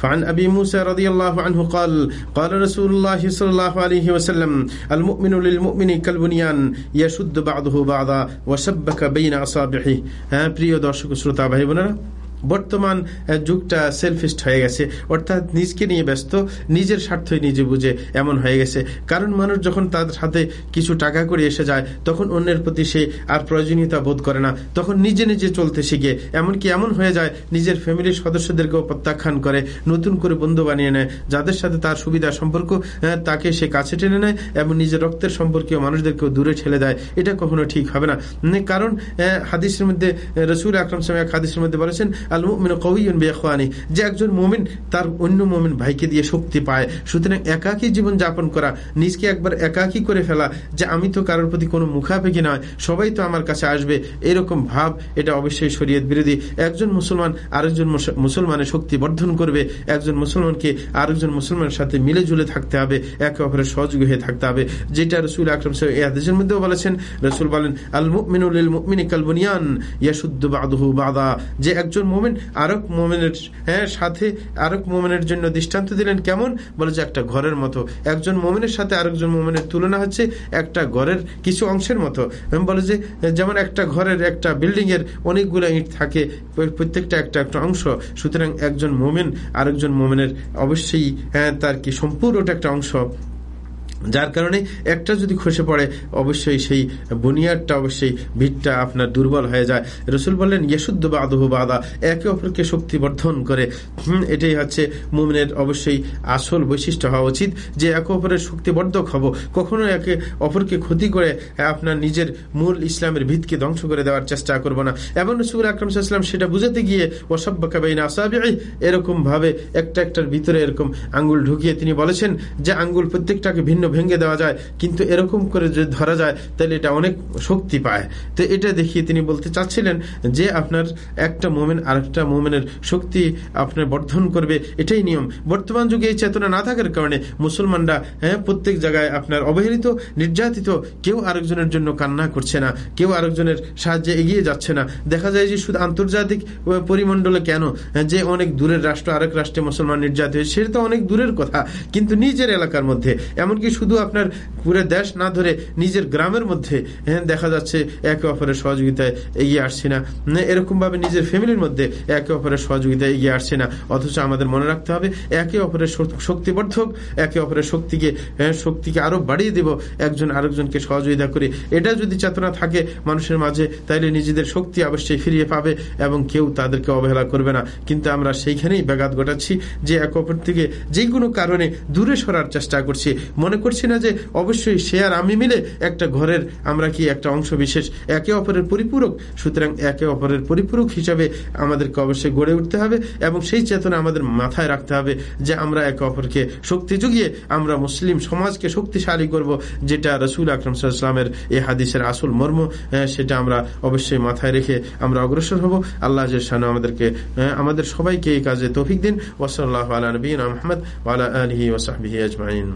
فعن أبي موسى رضي الله عنه قال قال رسول الله صلى الله عليه وسلم المؤمن للمؤمن كالبنيان يشد بعضه بعضا وشبك بين أصابعه হ্যাঁ প্রিয় দর্শক শ্রোতা ভাই বোনেরা বর্তমান যুগটা সেলফিস্ট হয়ে গেছে। অর্থাৎ নিজকে নিয়ে ব্যস্ত, নিজের স্বার্থই নিজে বুঝে এমন হয়ে গেছে। কারণ মানুষ যখন তাদের হাতে কিছু টাকা করে এসে যায়, তখন অন্যের প্রতি সে আর প্রয়োজনীয়তা বোধ করে না। তখন নিজে নিজে চলতে শিখে। এমনকি এমন হয়ে যায়, নিজের ফ্যামিলির সদস্যদেরকেও প্রত্যাখ্যান করে, নতুন করে বন্ধু বানিয়ে নেয়, যাদের সাথে তার সুবিধা সম্পর্ক তাকে সে কাছে টেনে নেয় এবং নিজের রক্তের সম্পর্কীয় মানুষদেরকেও দূরে ঠেলে দেয়। এটা কখনো ঠিক হবে না। কারণ হাদিসের মধ্যে রসুল আকরম সাহেব হাদিসের মধ্যে বলেছেন আল মুমিন বেখানি যে একজন মুমিন তার অন্য মুমিন ভাইকে দিয়ে শক্তি পায়। সুতরাং একাকী করা, নিজকে একবার একাকী করে ফেলা, যে আমি তো কারোর প্রতি কোনো নয়, সবাই তো আমার কাছে আসবে, এরকম ভাব, এটা অবশ্যই শরীয়ত বিরোধী। একজন মুসলমান আরেকজন মুসলমানের শক্তি বর্ধন করবে, একজন মুসলমানকে আরেকজন মুসলমানের সাথে মিলে ঝুলে থাকতে হবে, একে অপরের সহযোগী হয়ে থাকতে হবে। যেটা রসুল আকরম সাহেব এই আদেশের মধ্যেও বলেছেন, রসুল বলেন আল মুমিনুল মুমিনী কালবনিয়ান ইয়াসুদ্দ বাদহু বাদা যে একজন মোমেন, আরক মোমেনের হ্যাঁ সাথে আরক মোমেনের জন্য দৃষ্টান্ত দিলেন। কেমন? বলে যে একটা ঘরের মতো। একজন মোমেনের সাথে আরেকজন মোমেনের তুলনা হচ্ছে একটা ঘরের কিছু অংশের মতো। বলে যে, যেমন একটা ঘরের একটা বিল্ডিং এর অনেকগুলো ইট থাকে প্রত্যেকটা একটা একটা অংশ। সুতরাং একজন মোমেন আরেকজন মোমেনের অবশ্যই হ্যাঁ তার কি সম্পূর্ণটা একটা অংশ যার কারণে একটা যদি খসে পড়ে, অবশ্যই সেই বুনিয়াদটা, অবশ্যই ভিড়টা আপনার দুর্বল হয়ে যায়। রসুল বললেন ইয়েশুদ্ধ বাদহ বাদা একে অপরকে শক্তিবর্ধন করে। এটাই হচ্ছে মুমিনের অবশ্যই আসল বৈশিষ্ট্য হওয়া উচিত, যে একে অপরের শক্তিবর্ধক হব। কখনো একে অপরকে ক্ষতি করে আপনার নিজের মূল ইসলামের ভিতকে ধ্বংস করে দেওয়ার চেষ্টা করব না। এবং রসুল আকরম সাল্লাম সেটা বুঝাতে গিয়ে ওসব্বাকাবাইন আসাবি এরকম ভাবে একটা একটার ভিতরে এরকম আঙ্গুল ঢুকিয়ে তিনি বলেছেন যে আঙ্গুল প্রত্যেকটাকে ভিন্ন ভেঙে দেওয়া যায়, কিন্তু এরকম করে যদি ধরা যায়, তাহলে এটা অনেক শক্তি পায়। তো এটা দেখিয়ে তিনি বলতে চাচ্ছিলেন যে আপনার একটা মোমেন আরেকটা মোমেনের শক্তি আপনার বর্ধন করবে, এটাই নিয়ম। বর্তমান যুগে এই চেতনা না থাকার কারণে মুসলমানরা হ্যাঁ প্রত্যেক জায়গায় আপনার অবহেলিত, নির্যাতিত, কেউ আরেকজনের জন্য কান্না করছে না, কেউ আরেকজনের সাহায্যে এগিয়ে যাচ্ছে না। দেখা যায় যে শুধু আন্তর্জাতিক পরিমণ্ডলে কেন? যে অনেক দূরের রাষ্ট্র, আরেক রাষ্ট্রে মুসলমান নির্যাতিত সেটা তো অনেক দূরের কথা, কিন্তু নিজের এলাকার মধ্যে। এমনকি শুধু আপনার পুরো দেশ না ধরে নিজের গ্রামের মধ্যে হ্যাঁ দেখা যাচ্ছে একে অপরের সহযোগিতায় এগিয়ে আসছে না। এরকম ভাবে নিজের ফ্যামিলির মধ্যে একে অপরের সহযোগিতায় এগিয়ে আসছে না। অথচ আমাদের মনে রাখতে হবে, একে অপরের শক্তিবর্ধক, একে অপরের শক্তিকে হ্যাঁ শক্তিকে আরও বাড়িয়ে দেব, একজন আরেকজনকে সহযোগিতা করে। এটা যদি চেতনা থাকে মানুষের মাঝে, তাইলে নিজেদের শক্তি অবশ্যই ফিরিয়ে পাবে এবং কেউ তাদেরকে অবহেলা করবে না। কিন্তু আমরা সেইখানেই ব্যাঘাত ঘটাচ্ছি যে এক অপর থেকে যে কোনো কারণে দূরে সরার চেষ্টা করছি। মনে করছি না যে অবশ্যই সে আর আমি মিলে একটা ঘরের, আমরা কি একটা অংশ বিশেষ একে অপরের পরিপূরক? সুতরাং একে অপরের পরিপূরক হিসাবে আমাদেরকে অবশ্যই গড়ে উঠতে হবে এবং সেই চেতনা আমাদের মাথায় রাখতে হবে যে আমরা একে অপরকে শক্তি যুগিয়ে আমরা মুসলিম সমাজকে শক্তিশালী করব, যেটা রসুল আকরম সাল্লামের এই হাদিসের আসল মর্ম সেটা আমরা অবশ্যই মাথায় রেখে আমরা অগ্রসর হব। আল্লাহ শানু আমাদেরকে আমাদের সবাইকে এই কাজে তৌফিক দিন। ওসল্লাহ আলা আহমদ আলা আলহি ওসাহবিহি আজমাইন।